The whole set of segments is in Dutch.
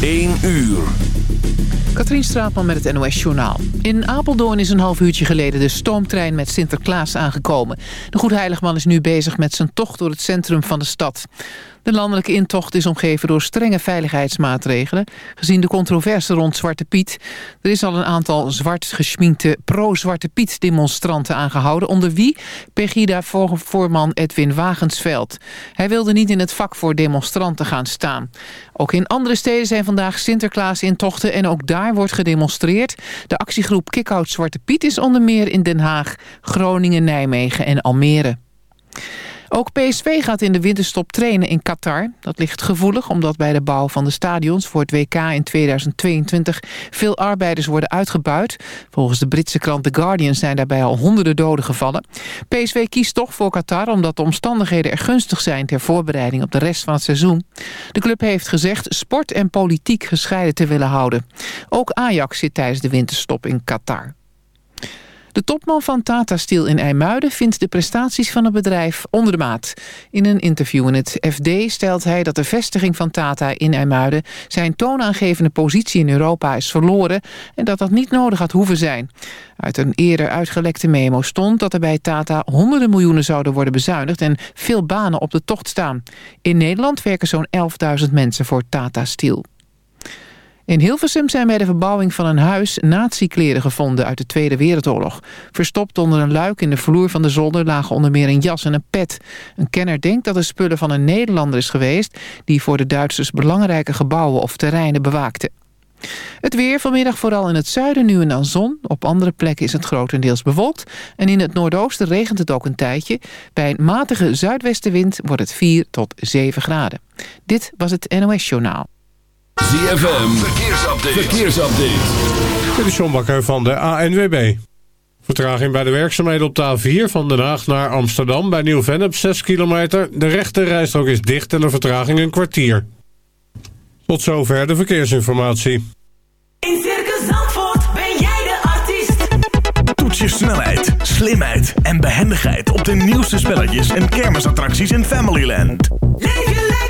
1 uur. Katrien Straatman met het NOS Journaal. In Apeldoorn is een half uurtje geleden de stoomtrein met Sinterklaas aangekomen. De Goedheiligman is nu bezig met zijn tocht door het centrum van de stad. De landelijke intocht is omgeven door strenge veiligheidsmaatregelen... gezien de controverse rond Zwarte Piet. Er is al een aantal zwart geschminkte pro-Zwarte Piet-demonstranten aangehouden... onder wie Pegida-voorman Edwin Wagensveld. Hij wilde niet in het vak voor demonstranten gaan staan. Ook in andere steden zijn vandaag Sinterklaas-intochten... en ook daar wordt gedemonstreerd. De actiegroep Kickout Zwarte Piet is onder meer in Den Haag... Groningen, Nijmegen en Almere. Ook PSV gaat in de winterstop trainen in Qatar. Dat ligt gevoelig omdat bij de bouw van de stadions voor het WK in 2022 veel arbeiders worden uitgebuit. Volgens de Britse krant The Guardian zijn daarbij al honderden doden gevallen. PSV kiest toch voor Qatar omdat de omstandigheden er gunstig zijn ter voorbereiding op de rest van het seizoen. De club heeft gezegd sport en politiek gescheiden te willen houden. Ook Ajax zit tijdens de winterstop in Qatar. De topman van Tata Steel in IJmuiden vindt de prestaties van het bedrijf onder de maat. In een interview in het FD stelt hij dat de vestiging van Tata in IJmuiden... zijn toonaangevende positie in Europa is verloren... en dat dat niet nodig had hoeven zijn. Uit een eerder uitgelekte memo stond dat er bij Tata honderden miljoenen zouden worden bezuinigd... en veel banen op de tocht staan. In Nederland werken zo'n 11.000 mensen voor Tata Steel. In Hilversum zijn bij de verbouwing van een huis nazi-kleren gevonden uit de Tweede Wereldoorlog. Verstopt onder een luik in de vloer van de zolder lagen onder meer een jas en een pet. Een kenner denkt dat de spullen van een Nederlander is geweest... die voor de Duitsers belangrijke gebouwen of terreinen bewaakte. Het weer vanmiddag vooral in het zuiden nu en dan zon. Op andere plekken is het grotendeels bewolkt. En in het noordoosten regent het ook een tijdje. Bij een matige zuidwestenwind wordt het 4 tot 7 graden. Dit was het NOS Journaal. ZFM, verkeersupdate. verkeersupdate. Dit is John Bakker van de ANWB. Vertraging bij de werkzaamheden op de A4 van Den Haag naar Amsterdam... bij Nieuw-Vennep 6 kilometer. De rechte rijstrook is dicht en de vertraging een kwartier. Tot zover de verkeersinformatie. In Circus Zandvoort ben jij de artiest. Toets je snelheid, slimheid en behendigheid... op de nieuwste spelletjes en kermisattracties in Familyland. Leef je lekker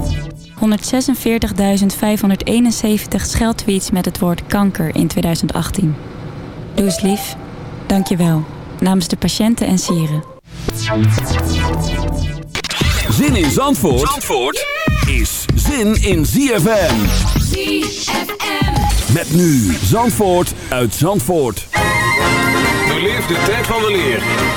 146.571 scheldtweets met het woord kanker in 2018. Doe eens lief. Dank je wel. Namens de patiënten en sieren. Zin in Zandvoort, Zandvoort is zin in ZFM. ZFM. Met nu Zandvoort uit Zandvoort. Beleef de tijd van de leer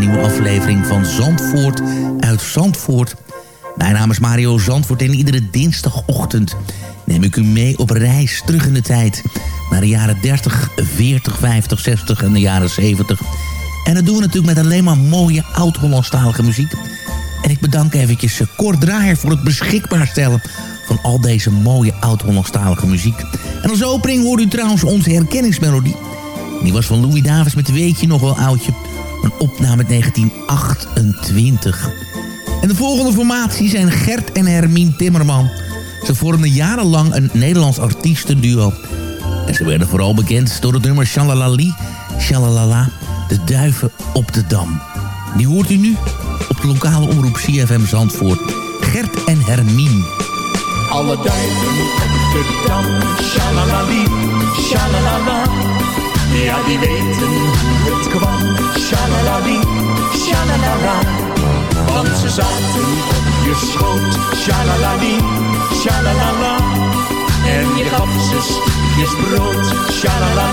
Nieuwe aflevering van Zandvoort uit Zandvoort. Mijn naam is Mario Zandvoort en iedere dinsdagochtend neem ik u mee op reis terug in de tijd. Naar de jaren 30, 40, 50, 60 en de jaren 70. En dat doen we natuurlijk met alleen maar mooie oud-Hollandstalige muziek. En ik bedank eventjes Cor voor het beschikbaar stellen van al deze mooie oud-Hollandstalige muziek. En als opening hoort u trouwens onze herkenningsmelodie. Die was van Louis Davis met Weet je nog wel oudje. Een opname uit 1928. En de volgende formatie zijn Gert en Hermine Timmerman. Ze vormden jarenlang een Nederlands artiestenduo. En ze werden vooral bekend door het nummer Shalalali, Shalalala, de duiven op de dam. Die hoort u nu op de lokale omroep CFM Zandvoort. Gert en Hermine. Alle duiven op de dam, shalalali, shalalala. Ja, die weten hoe het kwam, shalalali, shalalala. Want ze zaten op je schoot, shalalali, shalalala. En je gaf ze stukjes brood, shalalala.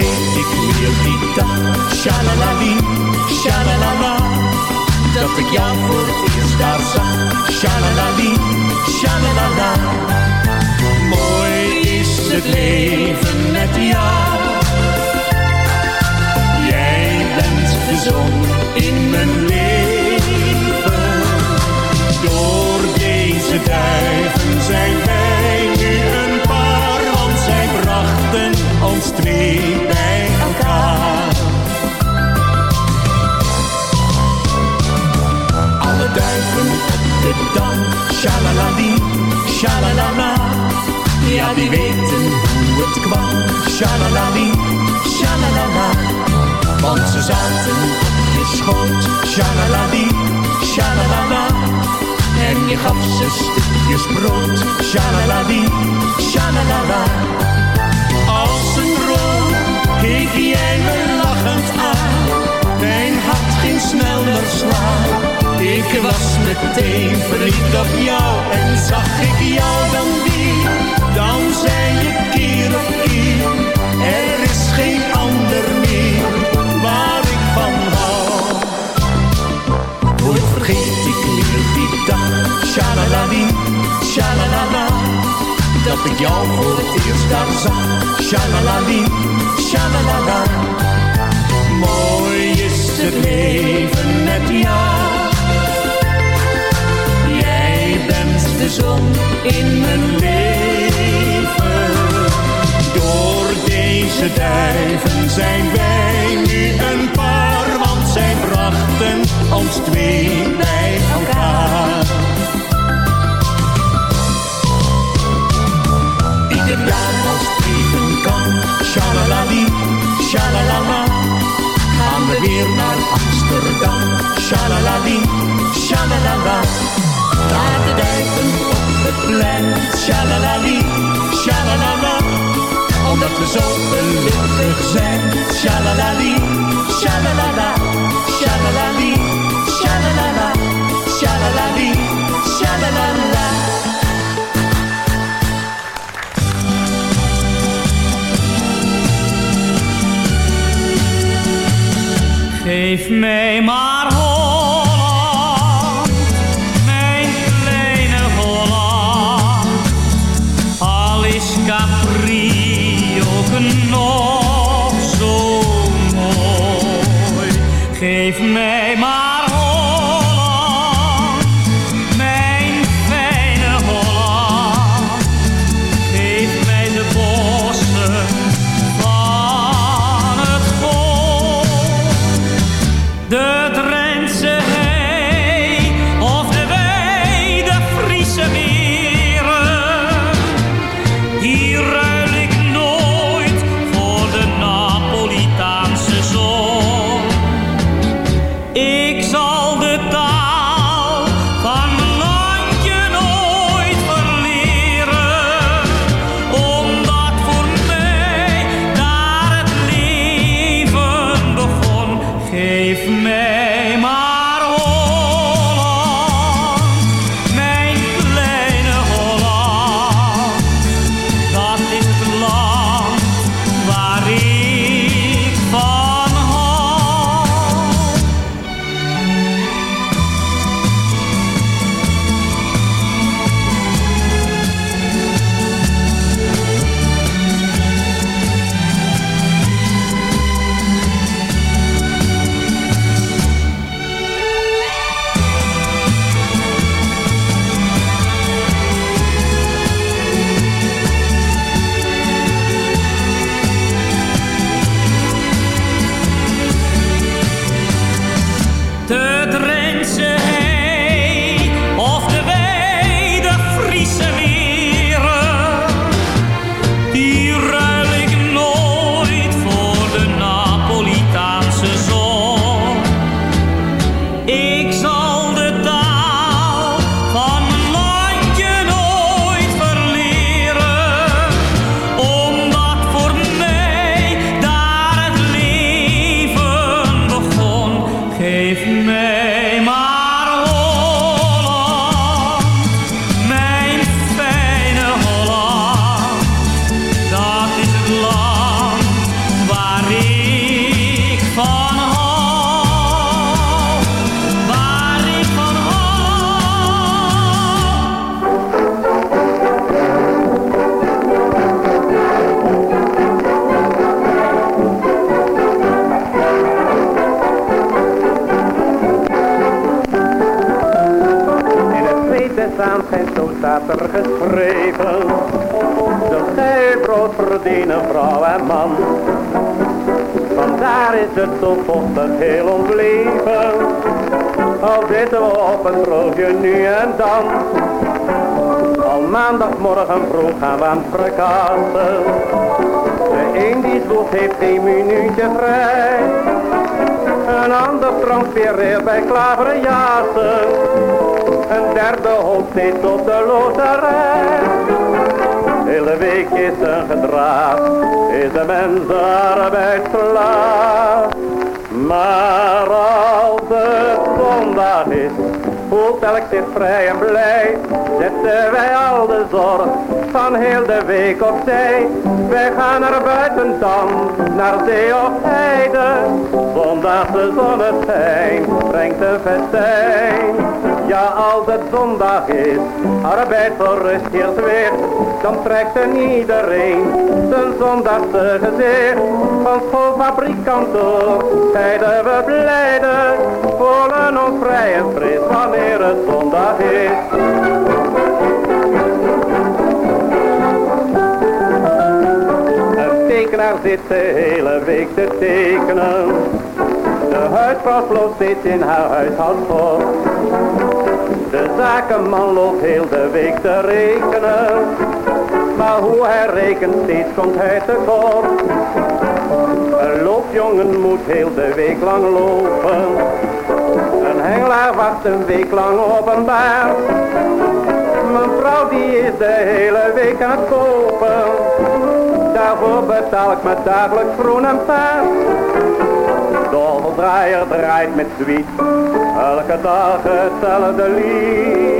Vergeet ik meer die dag. Shalalali, shalalala. Dat ik jou voor het eerst daar zag. Shalalali, shalalala. Mooi is het leven met jou. Jij bent de zon in mijn leven. Door deze duiven zijn wij nu een paar, want zij brachten ons twee dam, shalalali, shalalala. Ja, die weten hoe het kwam, shalalali, shalalala. Want ze zaten op je schoot, shalalali, shalalala. En je gaf ze stukjes brood, shalalali, shalalala. Als een droom keek jij me lachend aan. Mijn hart ging sneller slaan. Ik was meteen verliefd op jou en zag ik jou dan weer. Dan zei je keer op keer, er is geen ander meer waar ik van hou. Nooit vergeet ik meer die dag, shalalali, shalalala. Dat ik jou voor het eerst daar zag, shalalali, shalalala. Mooi is het leven met jou. De zon in mijn leven. Door deze duiven zijn wij nu een paar, want zij brachten ons twee bij elkaar. Ieder jaar als even kan, shalalali, shalalala. Gaan we weer naar Amsterdam, shalalali, shalalala. Naar de duiven op het plein, shalalali, shalalala. Omdat we zo gelukkig zijn, shalalali, shalalala, shalalali, shalalala, shalalali, shalalala. Geef mij maar Geef mij is het zo vochtig heel ons leven. Al zitten we op een droogje nu en dan. Al maandagmorgen vroeg gaan we aan het verkassen. De een die zwoegt heeft geen minuutje vrij. Een ander transfereert bij klaverjassen. Een derde hoopt steeds op de loterij. De hele week is een gedrag, is de mens arbeidsslaaf. Maar als het zondag is, voelt elk zich vrij en blij. Zetten wij al de zorg van heel de week opzij. Wij gaan naar buiten dan, naar zee of heide. Zondagse zonneschijn brengt een festijn. Ja, als het zondag is, arbeid voor rust weer, dan trekt er iedereen zijn zondagse gezicht. Van schoolfabriek kantoor, zeiden we blijde, voelen ons vrij en fris wanneer het zondag is. Tekenaar zit de hele week te tekenen. De huisvrouw vloot steeds in haar huishoudsport. De zakenman loopt heel de week te rekenen. Maar hoe hij rekent, steeds komt hij tekort. Een loopjongen moet heel de week lang lopen. Een hengelaar wacht een week lang op een baar. Mijn vrouw die is de hele week aan het kopen. Daarvoor betaal ik me dagelijks groen en paard. Doldraaier draait met zwiet, elke dag hetzelfde lied.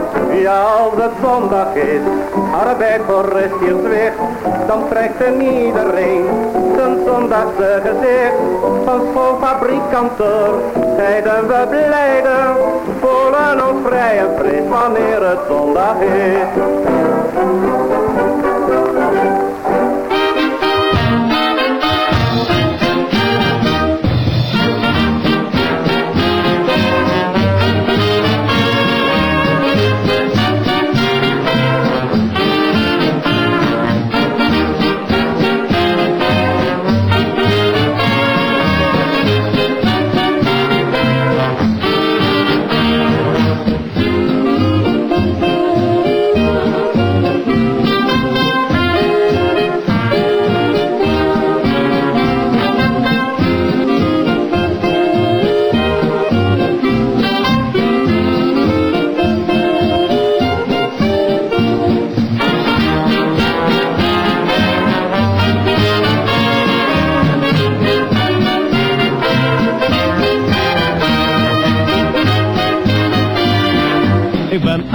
Ja, als het zondag is, arbeid voor rust zwicht, dan trekt er iedereen zijn zondagse gezicht. Van schoolfabriek kantoor, zeiden we blijden, voelen ons vrij en wanneer het zondag is.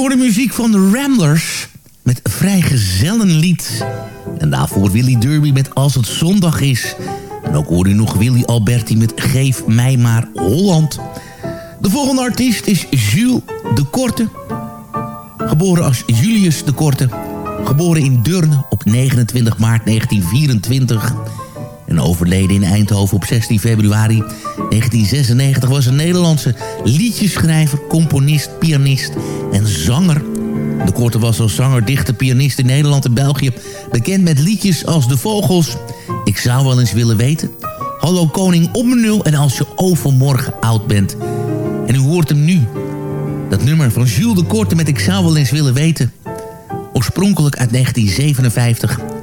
U hoort de muziek van de Ramblers met Vrijgezellenlied. En daarvoor Willy Derby met Als het zondag is. En ook hoor u nog Willy Alberti met Geef mij maar Holland. De volgende artiest is Jules de Korte. Geboren als Julius de Korte. Geboren in Deurne op 29 maart 1924. En overleden in Eindhoven op 16 februari 1996 was een Nederlandse liedjeschrijver, componist, pianist en zanger. De Korte was als zanger, dichter, pianist in Nederland en België bekend met liedjes als De Vogels, Ik zou wel eens willen weten, Hallo Koning mijn nul en Als je overmorgen oud bent. En u hoort hem nu, dat nummer van Jules de Korte met Ik zou wel eens willen weten. Oorspronkelijk uit 1957.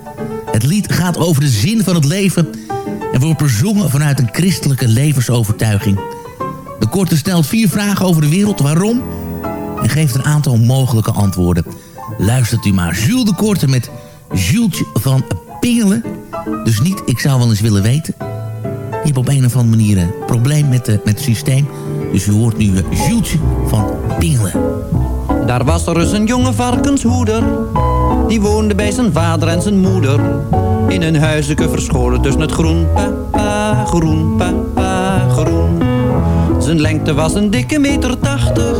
Het lied gaat over de zin van het leven en wordt bezongen vanuit een christelijke levensovertuiging. De Korte stelt vier vragen over de wereld, waarom? En geeft een aantal mogelijke antwoorden. Luistert u maar Jules de Korte met Jules van Pingelen. Dus niet, ik zou wel eens willen weten. Je hebt op een of andere manier een probleem met, de, met het systeem. Dus u hoort nu eh, Jules van Pingelen. Daar was er eens een jonge varkenshoeder. Die woonde bij zijn vader en zijn moeder. In een huisje verscholen tussen het groen. Papa, groen, papa, groen. Zijn lengte was een dikke meter tachtig.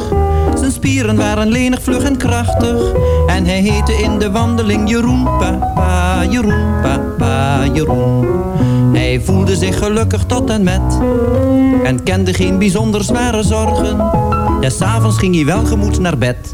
Zijn spieren waren lenig, vlug en krachtig. En hij heette in de wandeling Jeroen, papa, Jeroen, papa, Jeroen. Hij voelde zich gelukkig tot en met. En kende geen bijzonder zware zorgen. Des avonds ging hij welgemoed naar bed.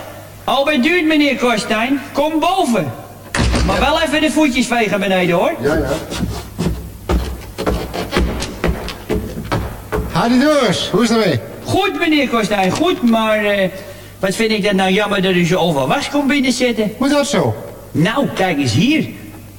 Al bij duurt, meneer Korstijn. Kom boven. Maar wel even de voetjes vegen beneden, hoor. Ja, ja. Hadi Doris, hoe is het ermee? Goed, meneer Korstijn, goed, maar... eh, wat vind ik dat nou jammer dat u zo over was komt binnenzitten. Hoe dat zo? Nou, kijk eens hier.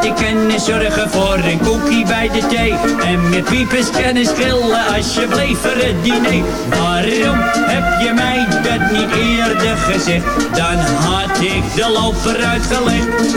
Ik kunnen zorgen voor een koekie bij de thee. En met piepers als je bleef voor het diner. Waarom heb je mij dat niet eerder gezegd? Dan had ik de loper uitgelegd.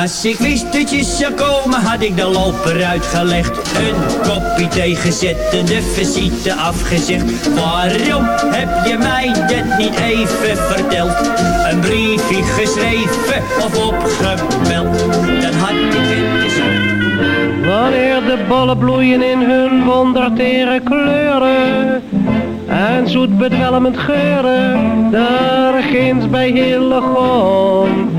Als ik wist dat je zou komen, had ik de loper uitgelegd. Een kopje thee gezet en de visite afgezegd. Waarom heb je mij dat niet even verteld? Een briefje geschreven of opgebeld, dan had ik het gezegd. Wanneer de bollen bloeien in hun wondertere kleuren en zoet bedwelmend geuren, daar ginds bij Hillegom.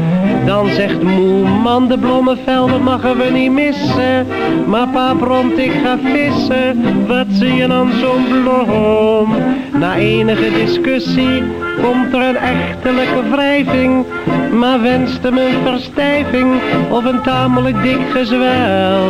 Dan zegt moe man, de bloemenvelden mogen we niet missen. Maar pa bromt, ik ga vissen, wat zie je dan zo'n bloem? Na enige discussie komt er een echtelijke wrijving. Maar wenst hem een verstijving of een tamelijk dik gezwel.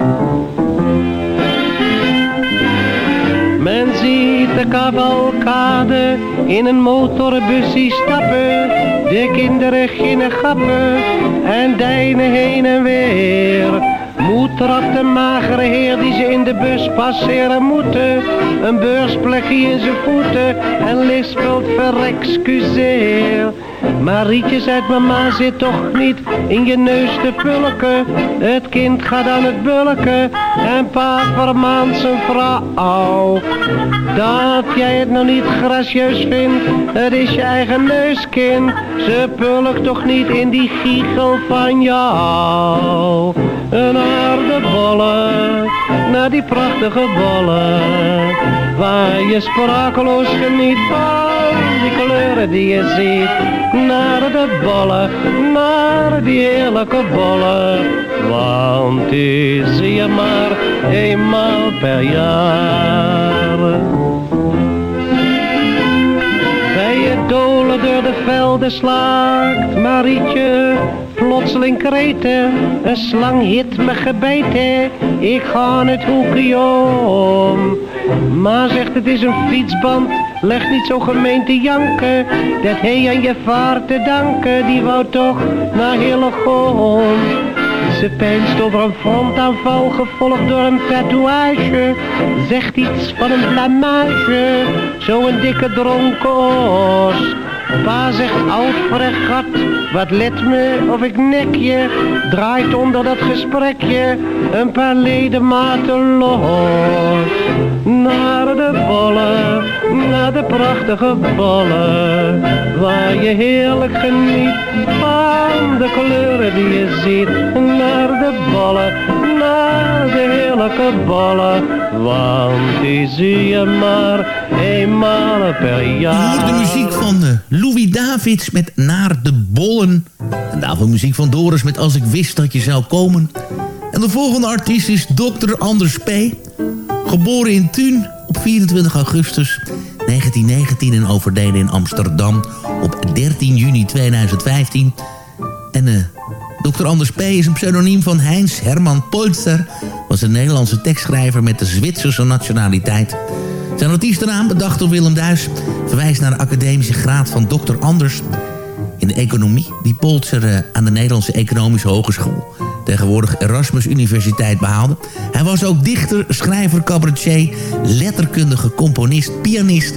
De cavalcade in een motorbusje stappen. De kinderen ginnen gappen en deinen heen en weer. Moed trapt een magere heer die ze in de bus passeren moeten. Een beursplekje in zijn voeten en lispelt verexcuseer. Marietje zegt mama zit toch niet in je neus te pulken. Het kind gaat aan het bulken en pa vermaant zijn vrouw. Dat jij het nou niet gracieus vindt, het is je eigen neuskind. Ze pulkt toch niet in die giegel van jou. Naar de bollen, naar die prachtige bollen. Waar je sprakeloos geniet van die kleuren die je ziet. Naar de bollen, naar die heerlijke bollen. Want die zie je maar eenmaal per jaar. Bij het dolen door de velden slaakt Marietje plotseling kreten. Een slang hit me gebeten, ik ga het hoekje om. Maar zegt het is een fietsband, leg niet zo gemeen te janken. Dat hij aan je vaart te danken, die wou toch naar Hillegom. Ze pijnst over een frontaanval, gevolgd door een tatoeage. Zegt iets van een blamage, zo'n dikke dronken. Pa zegt oud fregat, Wat let me of ik nek je, draait onder dat gesprekje een paar ledematen los. Naar de bollen, naar de prachtige bollen, waar je heerlijk geniet van de kleuren die je ziet. Naar de bollen, naar de heerlijke bollen, want die zie je maar eenmaal per jaar. U hoort de muziek van eh, Louis Davids met Naar de Bollen. En daarvoor muziek van Doris met Als ik wist dat je zou komen. En de volgende artiest is Dr. Anders P. Geboren in Thun op 24 augustus 1919 en overleden in Amsterdam op 13 juni 2015. En eh, Dr. Anders P. is een pseudoniem van Heinz Herman Polster. Was een Nederlandse tekstschrijver met de Zwitserse nationaliteit. Zijn artiestennaam, bedacht door Willem Duis, verwijst naar de academische graad van Dr. Anders in de economie... die Polster eh, aan de Nederlandse Economische Hogeschool... tegenwoordig Erasmus Universiteit behaalde. Hij was ook dichter, schrijver, cabaretier, letterkundige, componist, pianist...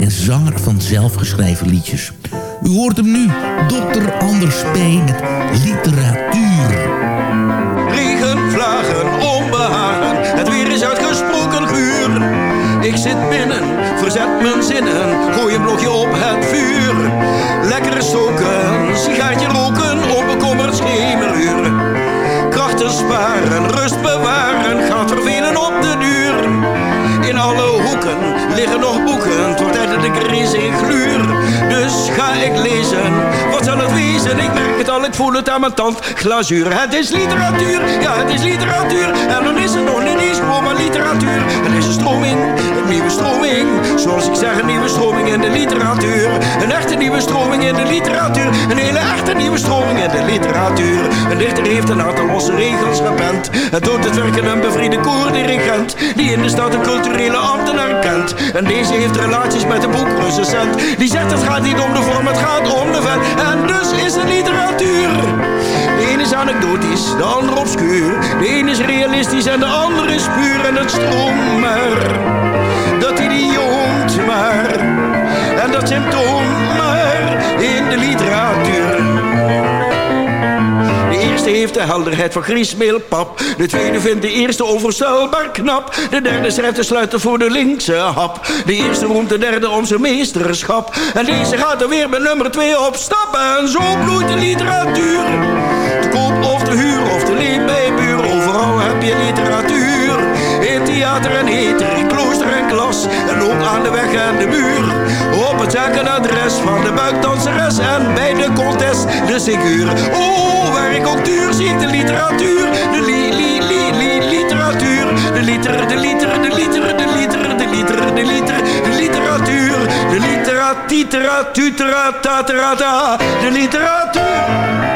en zanger van zelfgeschreven liedjes. U hoort hem nu, Dr. Anders P. met literatuur. Regen, vlagen, onbehagen, het weer is uitgesproken guur. Ik zit binnen, verzet mijn zinnen, gooi een blokje op het vuur. Lekker stoken, sigaartje roken, onbekommerd schemeruur. Krachten sparen, rust bewaren, gaat vervelen op de duur. In alle hoeken liggen nog boeken, dat ik er eens in gluur. Dus ga ik lezen, wat zal het wezen? Ik merk het al, ik voel het aan mijn tand. Glazuur, het is literatuur, ja het is literatuur. En dan is het nog niet eens gewoon maar literatuur. Er is een stroming, een nieuwe stroming. Zoals ik zeg, een nieuwe stroming in de literatuur. Een echte nieuwe stroming in de literatuur. Een hele echte nieuwe stroming in de literatuur. Een dichter heeft een aantal losse regels gepend. Het doet het werken een bevriende koordirigent. Die in de stad een culturele ambtenaar kent. En deze heeft relaties met een boekrecensent. Die zegt het gaat niet om de vorm, het gaat om de vet. En dus is het literatuur. De ene is anekdotisch, de ander obscuur. De ene is realistisch en de andere is puur. En het stroomt maar, dat idioot maar. En dat symptoom maar in de literatuur. De eerste heeft de helderheid van griesmeelpap. De tweede vindt de eerste onvoorstelbaar knap. De derde schrijft de sluiter voor de linkse hap. De eerste roemt de derde om zijn meesterschap. En deze gaat er weer met nummer twee op stap. En zo bloeit de literatuur. Te koop of te huur of te leen bij buur. Overal heb je literatuur. In theater en heter, in klooster en ook aan de weg en de muur. Op het zak en adres van de buikdanseres. En bij de contest de figuur. Oh, waar ik ook duur zie de literatuur. De li, li, li, li, literatuur. De liter, de liter, de liter, de liter, de liter, de liter, de literatuur. De literatitera, tutera, tatera, ta. De literatuur.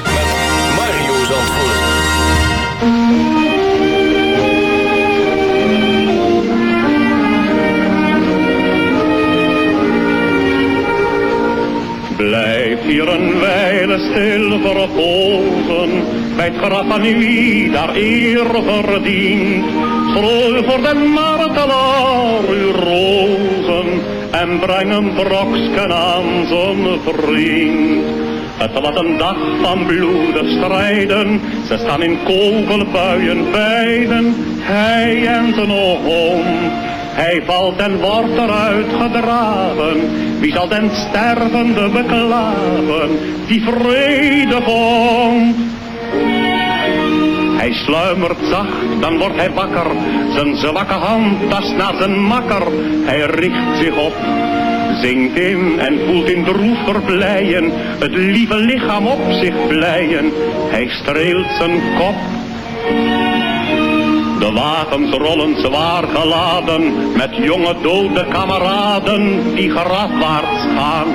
hier een wijle stil verpozen, bij het graf van wie daar eer verdient. Strooi voor de martelaar uw rozen, en breng een broksken aan zijn vriend. Het was een dag van bloedig strijden, ze staan in kogelbuien beiden, hij en zijn oom. Hij valt en wordt eruit gedragen. Wie zal den stervende beklagen, die vrede vond? Hij sluimert zacht, dan wordt hij wakker. Zijn zwakke hand tast naar zijn makker. Hij richt zich op, zingt in en voelt in droef verbleien. Het lieve lichaam op zich vleien. Hij streelt zijn kop. De wagens rollen zwaar geladen met jonge dode kameraden die grafwaarts gaan.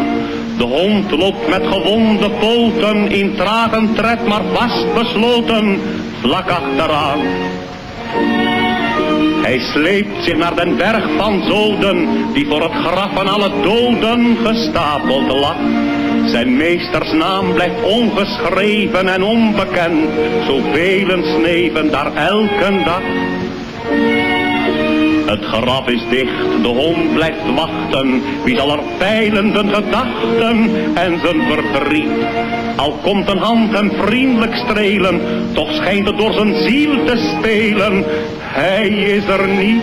De hond loopt met gewonde poten in trage tred maar vast besloten vlak achteraan. Hij sleept zich naar den berg van zoden die voor het graf van alle doden gestapeld lag. Zijn meesters naam blijft ongeschreven en onbekend, zoveel sneven daar elke dag. Het graf is dicht, de hond blijft wachten. Wie zal er peilen gedachten en zijn verdriet? Al komt een hand hem vriendelijk strelen, toch schijnt het door zijn ziel te spelen. Hij is er niet.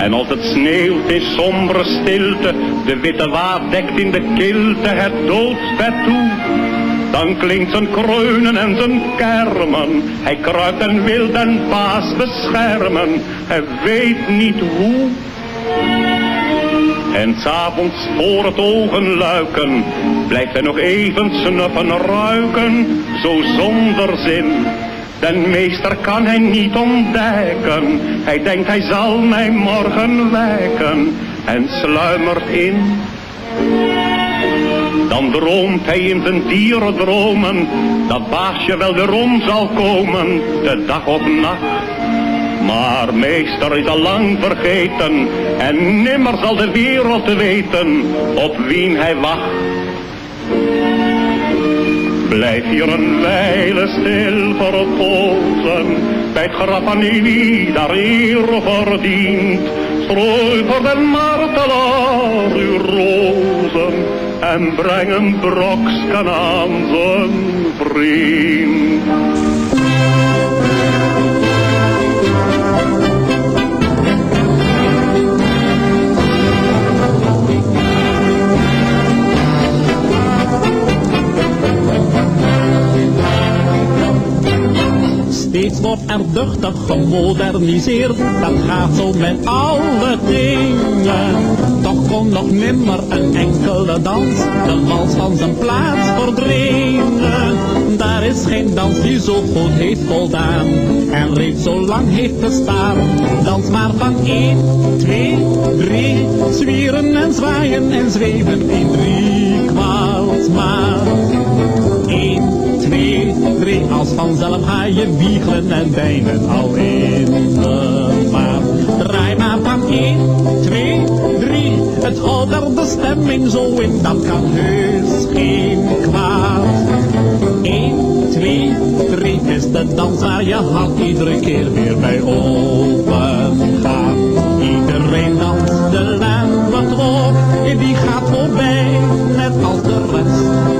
En als het sneeuwt is sombere stilte, de witte waad dekt in de kilte het doodsbed toe. Dan klinkt zijn kreunen en zijn kermen. Hij kruipt en wil den baas beschermen. Hij weet niet hoe. En s'avonds voor het ogen luiken, blijft hij nog even snuffen ruiken, zo zonder zin. Den meester kan hij niet ontdekken, hij denkt hij zal mij morgen wekken en sluimert in. Dan droomt hij in zijn dierendromen, dat baasje wel weer om zal komen, de dag of nacht. Maar meester is al lang vergeten, en nimmer zal de wereld weten, op wien hij wacht. Blijf hier een wijle stil verpozen, bij het graf van die daar eer verdient. Strooi voor den martelaar uw rozen, en breng een broksken aan zijn vriend. Er duchtig gemoderniseerd, dat gaat zo met alle dingen. Toch kon nog nimmer een enkele dans de wals van zijn plaats verdringen. Daar is geen dans die zo goed heeft voldaan en reeds zo lang heeft bestaan. Dans maar van 1, 2, 3, zwieren en zwaaien en zweven in drie kwaalsmaat. 1, 2, 3, als vanzelf ga je wiegelen en bijnen al in de maat. Draai maar van 1, 2, 3, het houdt er de stemming zo in, dat kan heus geen kwaad. 1, 2, 3 is de dans waar je hart iedere keer weer bij open gaat. Iedereen danst de lambeklok, die gaat voorbij, net als de rest.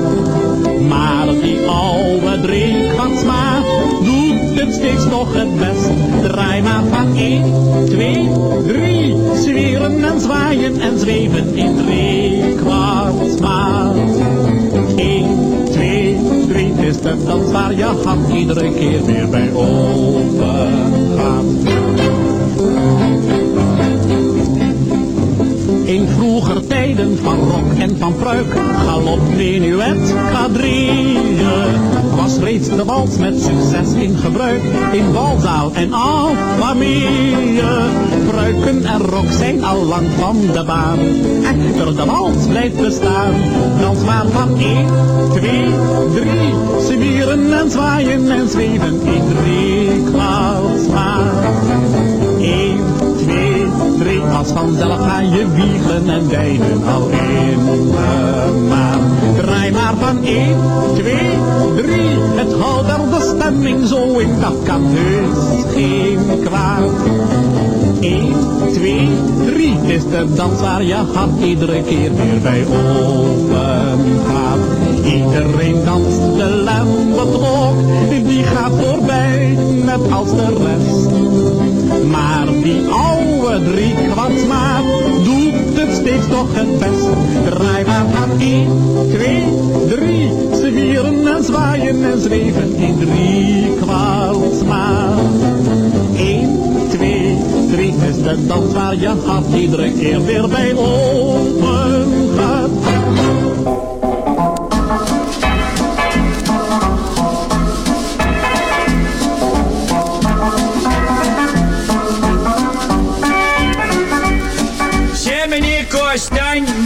Maar oude drinkwatsmaat doet het steeds nog het best. Draai maar van 1, 2, 3, zweren en zwaaien en zweven in drinkwatsmaat. 1, 2, 3, het is de dans waar je hart iedere keer weer bij open gaat. Vroeger tijden van rok en van pruik, galop, menuet, quadrille, was reeds de wals met succes in gebruik, in balzaal en al. Pruiken en rok zijn al lang van de baan, echter de wals blijft bestaan. Dans maar van 1, 2, 3, zwieren en zwaaien en zweven in drie vanzelf ga je wiegen en wijnen al in de maan. Draai maar van 1, 2, 3, het houdt er de stemming zo in, dat kan heus geen kwaad. 1, 2, 3, het is de dans waar je hart iedere keer weer bij open gaat. Iedereen danst de lambetrok, die gaat voorbij, net als de rest. Maar die oude drie kwart maat doet het steeds toch het best. Draai maar aan 1, 2, 3. Ze vieren en zwaaien en zweven in drie kwart maat. 1, 2, 3 is de dans waar je hart iedere keer weer bij open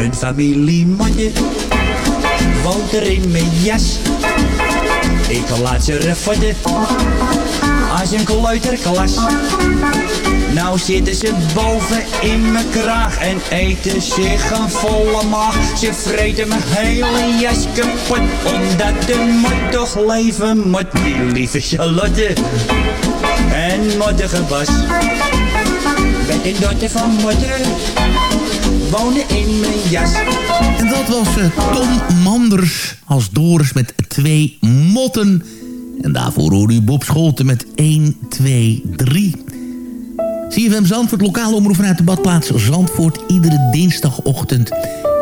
Een familiemotten woont er in mijn jas. Ik laat ze refotten als een kleuterklas. Nou zitten ze boven in mijn kraag en eten zich een volle maag. Ze vreten mijn hele jas kapot, omdat de mot toch leven moet. Die lieve Charlotte en mottige Bas. Met een dochter van moeder wonen in mijn jas. En dat was eh, Tom Manders als Doris met twee motten. En daarvoor hoorde u Bob Scholten met 1, 2, 3. CFM Zandvoort, lokale omroep vanuit de badplaats Zandvoort. Iedere dinsdagochtend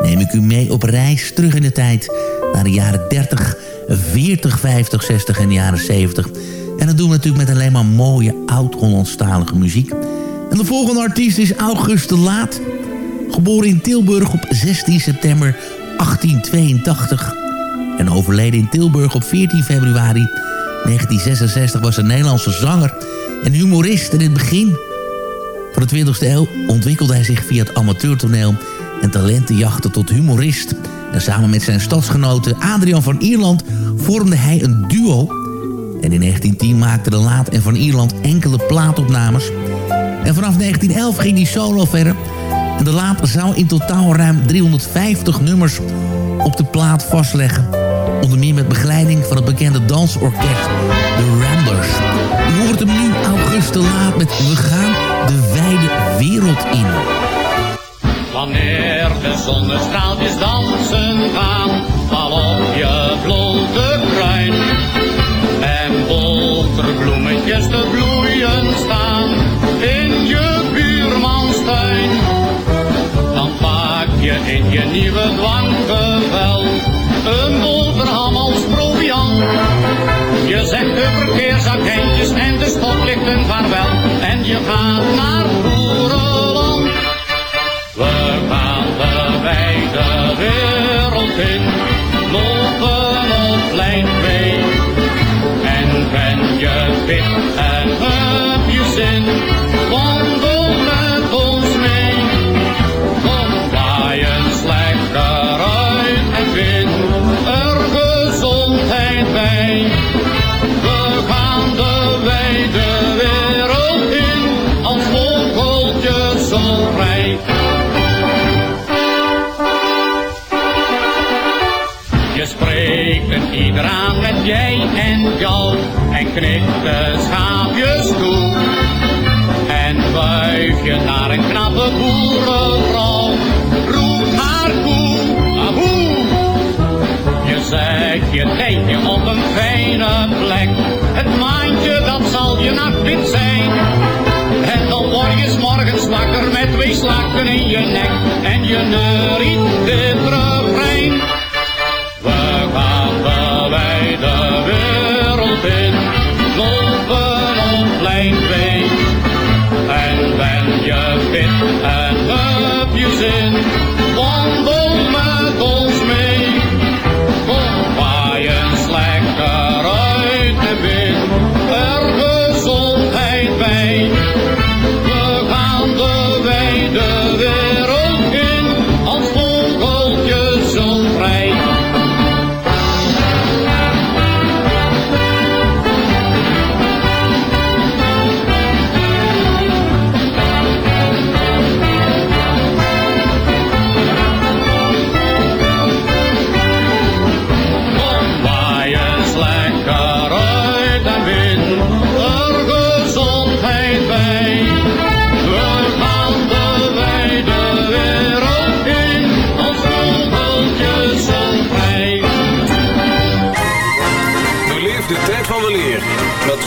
neem ik u mee op reis terug in de tijd... naar de jaren 30, 40, 50, 60 en de jaren 70. En dat doen we natuurlijk met alleen maar mooie oud-Hollandstalige muziek. En de volgende artiest is August de Laat... Geboren in Tilburg op 16 september 1882. En overleden in Tilburg op 14 februari 1966 was een Nederlandse zanger en humorist. In het begin van de 20e eeuw ontwikkelde hij zich via het amateurtoneel en talentenjachten tot humorist. En samen met zijn stadsgenoten Adrian van Ierland vormde hij een duo. En in 1910 maakte de Laat en van Ierland enkele plaatopnames. En vanaf 1911 ging hij solo verder de laat zou in totaal ruim 350 nummers op de plaat vastleggen. Onder meer met begeleiding van het bekende dansorkest The Ramblers. U hoort hem nu August de Laat met We gaan de wijde wereld in. Wanneer de zonnestraaltjes dansen gaan, val op je blote kruin. En boterbloemetjes te bloeien staan in je buurmans tuin. Dan pak je in je nieuwe dwanggeweld een boterham als proviant. Je zegt de verkeersagentjes en de stoplichten vaarwel en je gaat naar boerenland. We gaan de wijde wereld in. Je spreekt het ieder met jij en jou en knikt de schaapjes toe. En wuif je naar een knappe boerenvrouw, roep haar koe, ahoe. Je zet je tentje op een fijne plek, het maandje dat zal je nachtwit zijn. En dan word je 's morgens wakker met twee slakken in je nek en je neuriet dit refrein. We gaan de wijde wereld in, lopen op lijnvee. En ben je fit en heb je zin, wandel met ons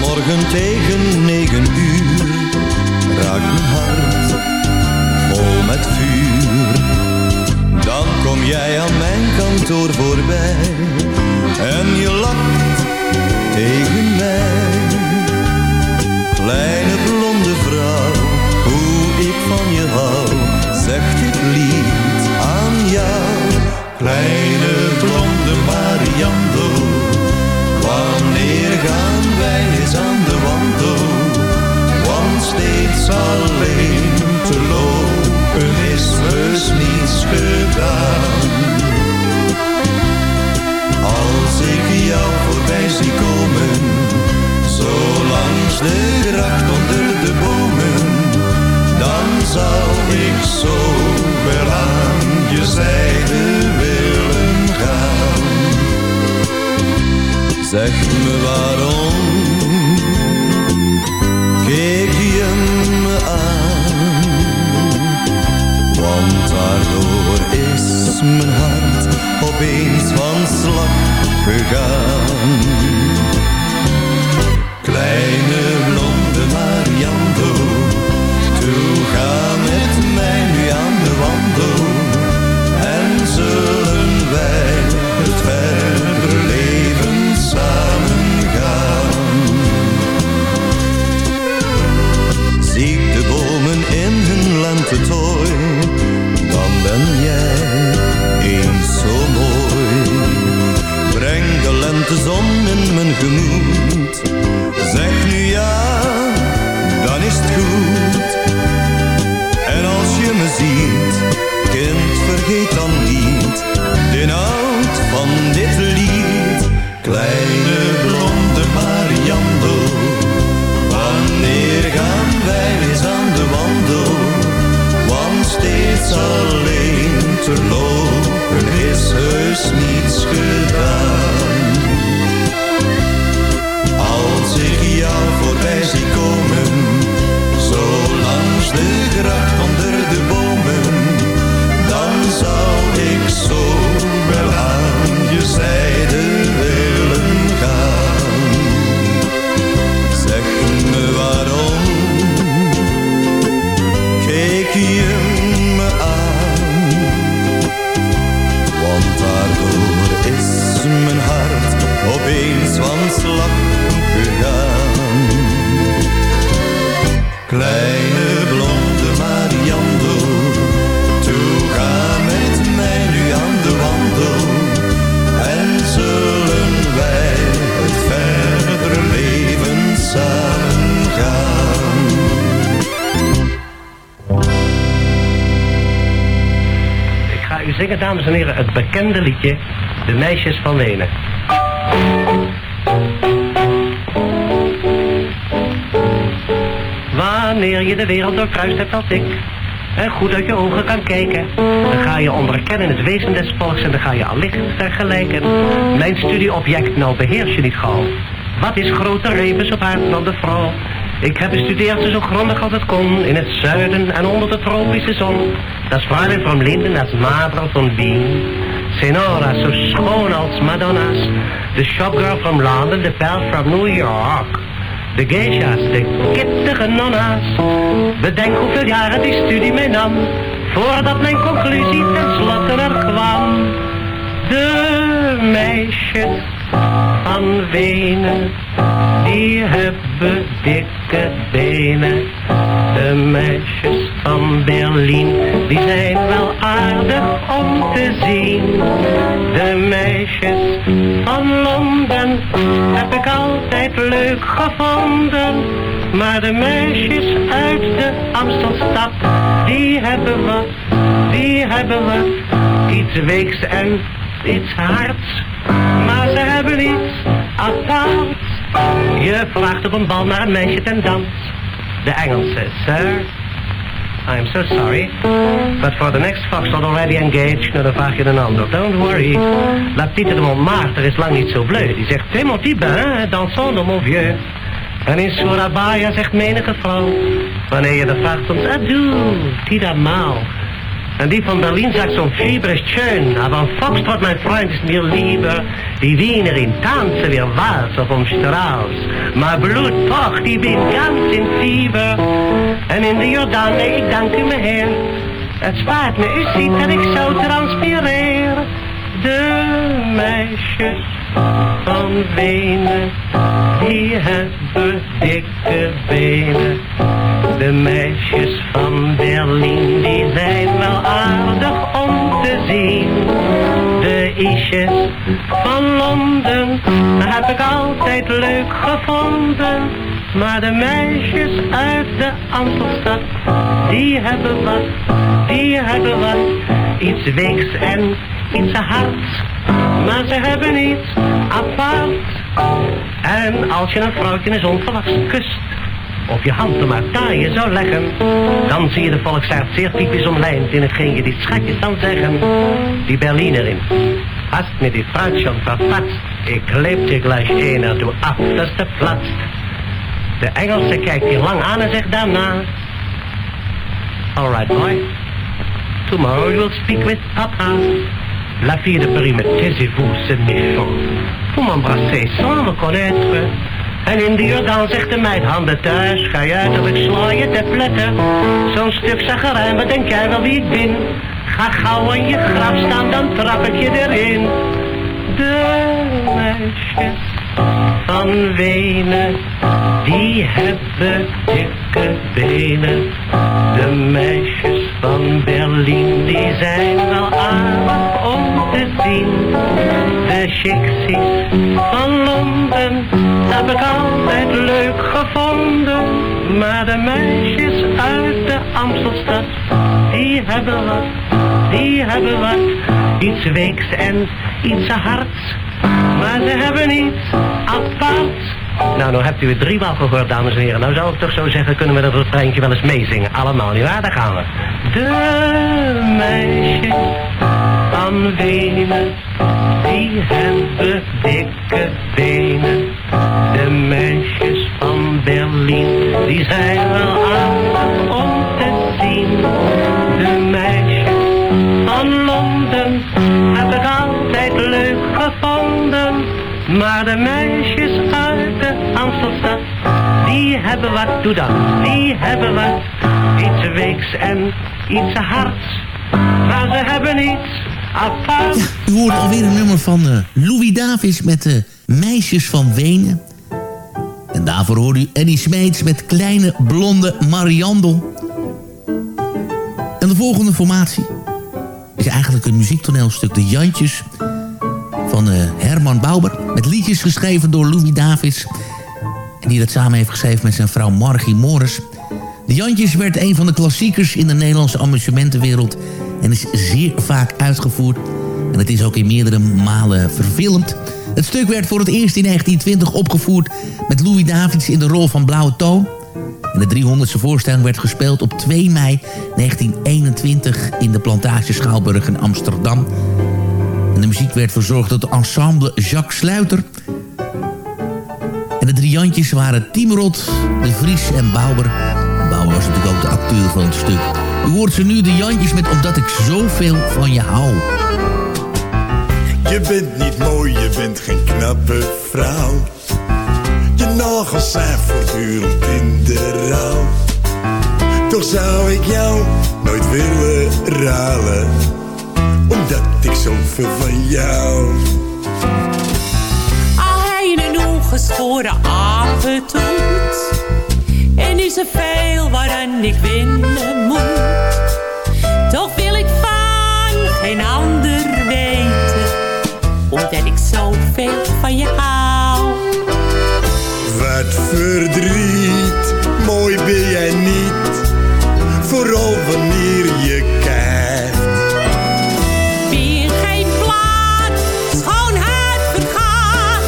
morgen tegen negen uur raakt mijn hart vol met vuur. Dan kom jij aan mijn kantoor voorbij en je lacht tegen mij. Kleine blonde vrouw, hoe ik van je hou, zegt dit lied aan jou. Kleine blonde Mariando, wanneer gaan wij eens aan de wandel? Want steeds alleen te lopen is dus niets gedaan. Als ik jou voorbij zie komen, zo langs de gracht onder de bomen, dan zou ik zo wel aan je zijde Zeg me waarom, keek je me aan, want daardoor is mijn hart opeens van slag gegaan. Kleine blonde Mariando, toe ga met de zon in mijn gemoed. Zeg nu ja, dan is het goed. En als je me ziet, kind, vergeet dan niet de inhoud van dit lied. Kleine blonde steeds alleen te lopen is heus niets gedaan. Als ik jou voorbij zie komen, zo langs de gracht en heren, het bekende liedje De Meisjes van Wenen. Wanneer je de wereld doorkruist hebt als ik en goed uit je ogen kan kijken, dan ga je onderkennen het wezen des volks en dan ga je allicht vergelijken. Mijn studieobject nou beheers je niet gauw. Wat is groter levens op aarde dan de vrouw? Ik heb bestudeerd zo grondig als het kon, in het zuiden en onder de tropische zon. Dat is Fräulein van Linden, is Mabel van Wien. Senora, zo schoon als Madonna's. De shopgirl from London, de pijl from New York. De geisha's, de kittige nonna's. Bedenk hoeveel jaren die studie mij nam. Voordat mijn conclusie tenslotte er kwam. De meisjes van Wenen, die hebben dikke benen. De meisjes van Berlijn, die zijn wel aardig om te zien. De meisjes van Londen heb ik altijd leuk gevonden. Maar de meisjes uit de Amstelstad, die hebben wat, die hebben wat. Iets weeks en iets hards, maar ze hebben iets aparts. Je vraagt op een bal naar een meisje ten dans. De Engelse, sir. I'm so sorry, but for the next foxtrot already engaged, nou dan vraag je een ander. Don't worry. La petite de Montmartre is lang niet zo bleu. Die zegt, c'est mon petit bain, dansons de mon vieux. En in Surabaya zegt menige vrouw, wanneer je de vraagt ons adieu, tida En die van Berlin sagt zo'n Fieber ist schön, aber Foxtrot, mein Freund, ist mir lieber. Die Wiener in Tanzen, wir Walzer vom Strauß. Maar Blut pocht, ich bin ganz in Fieber. En in de Jordaan, nee, ik dank u me heer. Het spaart me, u ziet dat ik zo transpireer. De meisjes van Wenen, die hebben dikke benen. De meisjes van Berlijn, die zijn wel aardig om te zien. De isjes van Londen, heb ik altijd leuk gevonden. Maar de meisjes uit de Amstelstad, die hebben wat, die hebben wat. Iets weeks en iets hards, maar ze hebben iets apart. En als je een vrouwtje eens onverwachts kust, of je hand er maar taaien zou leggen, dan zie je de volksaard zeer typisch omlijnd in hetgeen je die schatjes dan zeggen. Die Berlinerin, hast mir die Frau schon verpatst, ik leep dir gleich einer, du achterste platst. De Engelse kijkt je lang aan en zegt daarna, Alright boy, tomorrow you will speak with papa. La fille de Paris me taisez-vous, c'est méchant. Vous m'embrassez sans me connaître. En in de Jordaan zegt de meid, handen thuis, ga je uit of ik sla je te pletten. Zo'n stuk zagerijn, wat denk jij wel wie ik ben? Ga gauw aan je graf staan, dan trap ik je erin. De meisjes van Wenen, die hebben dikke benen. De meisjes van Berlijn, die zijn wel aardig om te zien. De chixies van Londen heb ik altijd leuk gevonden. Maar de meisjes uit de Amstelstad, die hebben wat, die hebben wat. Iets weeks en iets hards, maar ze hebben iets aparts. Nou, nou hebt u het driemaal gehoord, dames en heren. Nou zou ik toch zo zeggen, kunnen we dat refreintje wel eens meezingen. Allemaal, nietwaar? Daar gaan we. De meisjes van die hebben dikke benen. De meisjes van Berlijn, die zijn wel aardig om te zien. De meisjes van Londen heb ik altijd leuk gevonden. Maar de meisjes uit de Amstelstad, die hebben wat, doe dat, die hebben wat. Iets weeks en iets hards, maar ze hebben iets U hoort alweer een nummer van eh, Louis Davis met de Meisjes van Wenen. En daarvoor hoorde u Eddie Smeets met Kleine Blonde Mariandel. En de volgende formatie is eigenlijk een muziektoneelstuk De Jantjes van eh, Herman Bauber. Met liedjes geschreven door Louis Davis. En die dat samen heeft geschreven met zijn vrouw Margie Morris. De Jantjes werd een van de klassiekers in de Nederlandse amusementenwereld... en is zeer vaak uitgevoerd. En het is ook in meerdere malen verfilmd. Het stuk werd voor het eerst in 1920 opgevoerd... met Louis Davids in de rol van Blauwe Toon. En de 300ste voorstelling werd gespeeld op 2 mei 1921... in de Plantage Schouwburg in Amsterdam. En de muziek werd verzorgd door het ensemble Jacques Sluiter... En de drie Jantjes waren Timrod, De Vries en Bauer. En was natuurlijk ook de acteur van het stuk. U hoort ze nu, de Jantjes, met Omdat ik zoveel van je hou. Je bent niet mooi, je bent geen knappe vrouw. Je nagels zijn voortdurend in de rouw. Toch zou ik jou nooit willen ruilen. Omdat ik zoveel van jou. Al hij een ongeschoren apentoet. En is er veel waaraan ik winnen moet. Toch wil ik van geen ander weten. Omdat ik zoveel van je hou. Wat verdriet, mooi ben jij niet. Vooral wanneer je kijkt. Wie geen plaat, schoonheid vergaat.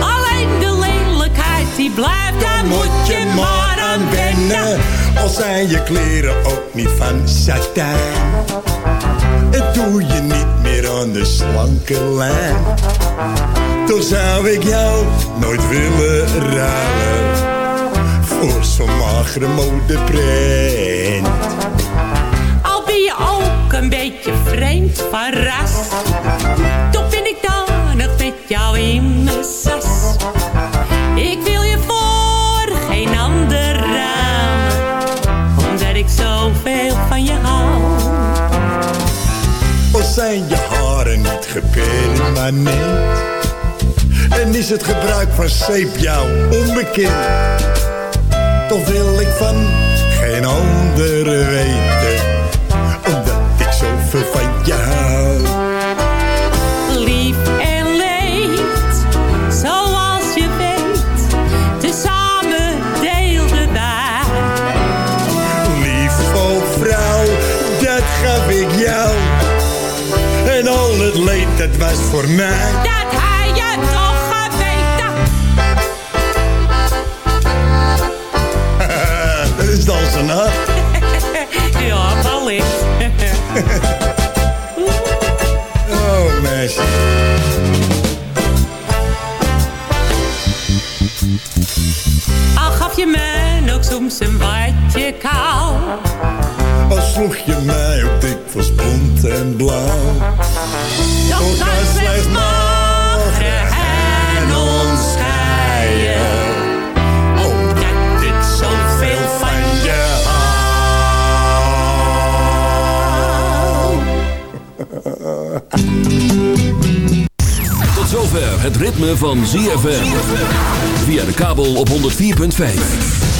Alleen de lelijkheid die blijft, daar moet je maar Al zijn je kleren ook niet van satijn. Het doe je niet meer aan de slanke lijn. Toch zou ik jou nooit willen ruilen. Voor zo'n magere modeprint. Al ben je ook een beetje vreemd van ras. Toch ben ik dan nog met jou in mijn sas. Zijn je haren niet gepermanent? En is het gebruik van zeep jou onbekend? Toch wil ik van geen ander weten. Voor mij. Dat hij je toch geweten. dat is dan zijn nacht. ja, wellicht. Oh, meisje. Al gaf je me nog soms een watje kou. Sloeg je mij ook dikwijls bont en blauw. Toch kan slechts magere en ons scheiden. Omdat ik zoveel van je Tot zover het ritme van ZFM. Via de kabel op 104.5.